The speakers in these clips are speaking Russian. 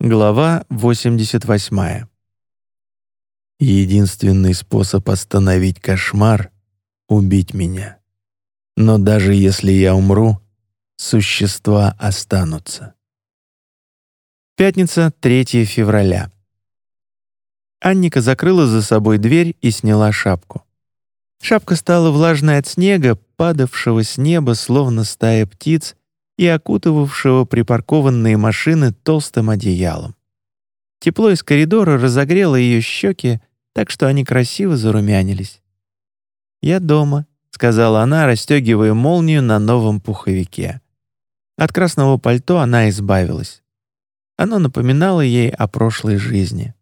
Глава 88. Единственный способ остановить кошмар — убить меня. Но даже если я умру, существа останутся. Пятница, 3 февраля. Анника закрыла за собой дверь и сняла шапку. Шапка стала влажной от снега, падавшего с неба, словно стая птиц, и окутывавшего припаркованные машины толстым одеялом. Тепло из коридора разогрело ее щеки, так что они красиво зарумянились. «Я дома», — сказала она, расстегивая молнию на новом пуховике. От красного пальто она избавилась. Оно напоминало ей о прошлой жизни.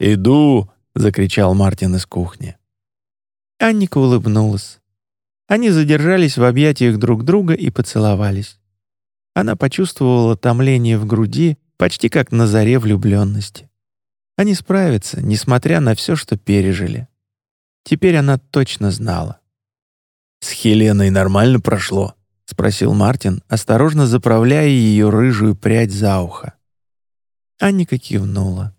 «Иду!» — закричал Мартин из кухни. Анника улыбнулась. Они задержались в объятиях друг друга и поцеловались. Она почувствовала томление в груди, почти как на заре влюбленности. Они справятся, несмотря на все, что пережили. Теперь она точно знала. «С Хеленой нормально прошло?» — спросил Мартин, осторожно заправляя ее рыжую прядь за ухо. Анника кивнула.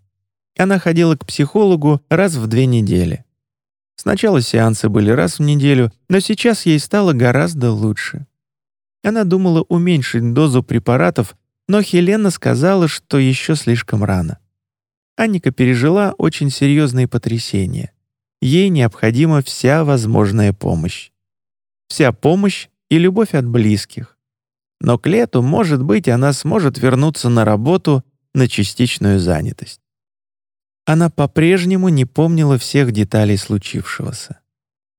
Она ходила к психологу раз в две недели. Сначала сеансы были раз в неделю, но сейчас ей стало гораздо лучше. Она думала уменьшить дозу препаратов, но Хелена сказала, что еще слишком рано. Анника пережила очень серьезные потрясения. Ей необходима вся возможная помощь. Вся помощь и любовь от близких. Но к лету, может быть, она сможет вернуться на работу на частичную занятость. Она по-прежнему не помнила всех деталей случившегося.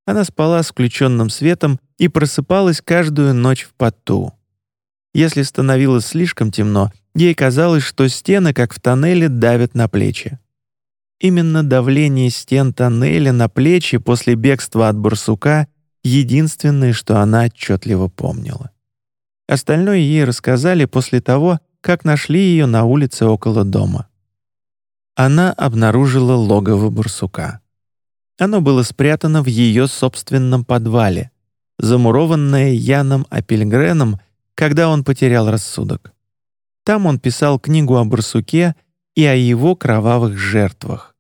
Она спала с включенным светом и просыпалась каждую ночь в поту. Если становилось слишком темно, ей казалось, что стены, как в тоннеле, давят на плечи. Именно давление стен тоннеля на плечи после бегства от барсука — единственное, что она отчетливо помнила. Остальное ей рассказали после того, как нашли ее на улице около дома. Она обнаружила логово барсука. Оно было спрятано в ее собственном подвале, замурованное Яном Апельгреном, когда он потерял рассудок. Там он писал книгу о барсуке и о его кровавых жертвах,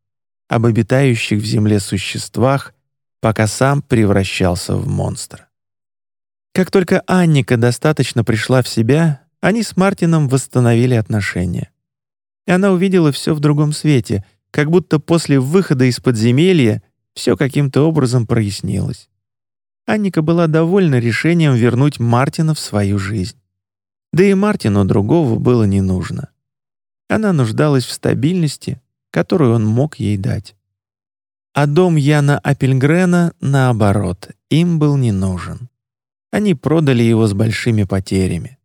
об обитающих в земле существах, пока сам превращался в монстра. Как только Анника достаточно пришла в себя, они с Мартином восстановили отношения. И она увидела все в другом свете, как будто после выхода из подземелья все каким-то образом прояснилось. Анника была довольна решением вернуть Мартина в свою жизнь. Да и Мартину другого было не нужно. Она нуждалась в стабильности, которую он мог ей дать. А дом Яна Апельгрена, наоборот, им был не нужен. Они продали его с большими потерями.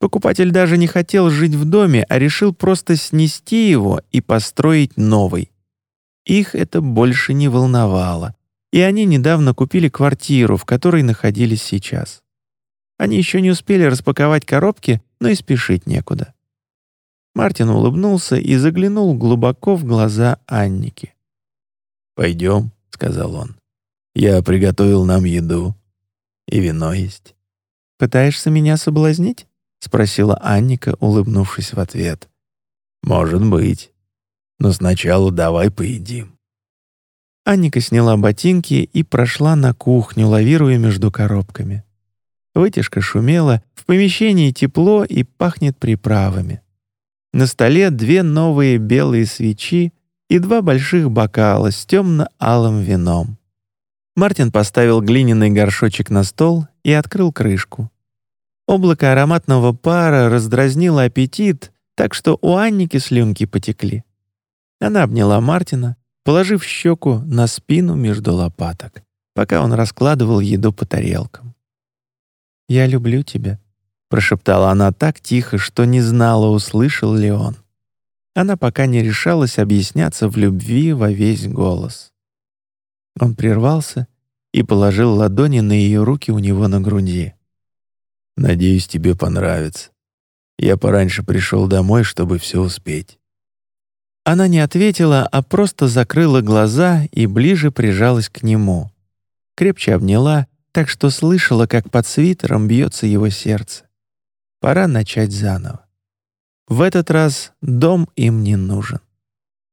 Покупатель даже не хотел жить в доме, а решил просто снести его и построить новый. Их это больше не волновало, и они недавно купили квартиру, в которой находились сейчас. Они еще не успели распаковать коробки, но и спешить некуда. Мартин улыбнулся и заглянул глубоко в глаза Анники. «Пойдем», — сказал он. «Я приготовил нам еду. И вино есть». «Пытаешься меня соблазнить?» — спросила Анника, улыбнувшись в ответ. «Может быть. Но сначала давай поедим». Анника сняла ботинки и прошла на кухню, лавируя между коробками. Вытяжка шумела, в помещении тепло и пахнет приправами. На столе две новые белые свечи и два больших бокала с темно-алым вином. Мартин поставил глиняный горшочек на стол и открыл крышку. Облако ароматного пара раздразнило аппетит, так что у Анники слюнки потекли. Она обняла Мартина, положив щеку на спину между лопаток, пока он раскладывал еду по тарелкам. «Я люблю тебя», — прошептала она так тихо, что не знала, услышал ли он. Она пока не решалась объясняться в любви во весь голос. Он прервался и положил ладони на ее руки у него на груди. «Надеюсь, тебе понравится. Я пораньше пришел домой, чтобы все успеть». Она не ответила, а просто закрыла глаза и ближе прижалась к нему. Крепче обняла, так что слышала, как под свитером бьется его сердце. Пора начать заново. В этот раз дом им не нужен.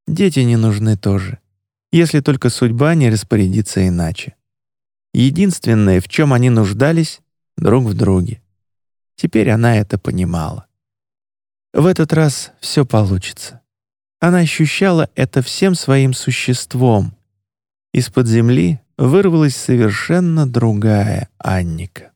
Дети не нужны тоже, если только судьба не распорядится иначе. Единственное, в чем они нуждались, друг в друге. Теперь она это понимала. В этот раз все получится. Она ощущала это всем своим существом. Из-под земли вырвалась совершенно другая Анника.